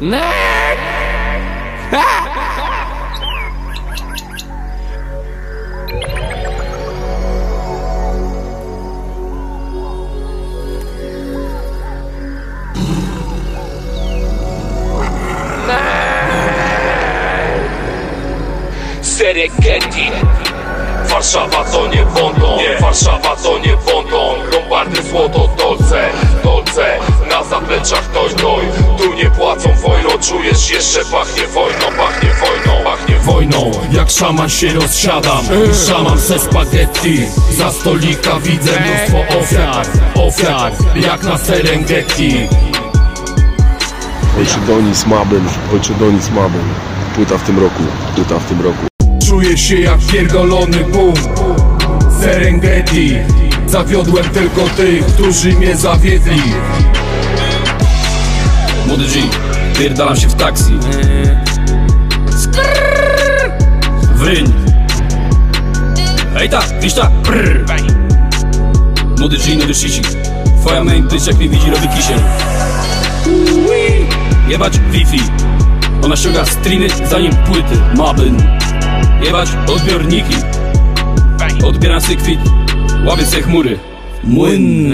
Nerd! Serengeti Warszawa to nie London Warszawa to nie London Lombardy, złoto, dolce. Dolce, na zapleczach doj, doj Tu nie płacą wojną Czujesz jeszcze pachnie wojną Pachnie wojną, pachnie wojną Jak szaman się rozsiadam Szaman se spaghetti. Za stolika widzę mnóstwo ofiar Ofiar, jak na Serengeti. Ojcze Donis Mabel, Ojcze Donis Mabel. Płyta w tym roku, płyta w tym roku. Czuję się jak pierdolony boom. Serengeti. Zawiodłem tylko tych, którzy mnie zawiedli pierdalam się w taksi. Skrrr. Wryń Hej ta, widzisz ta. Brrr. Młody G, nowy shisik Twoja main bitch jak mnie widzi robi kisiel. Jebać Wi-Fi. Ona ściąga streamy zanim płyty. Mabyn. Jebać odbiorniki. Odbieram sykwit. Łapię se chmury. Młyn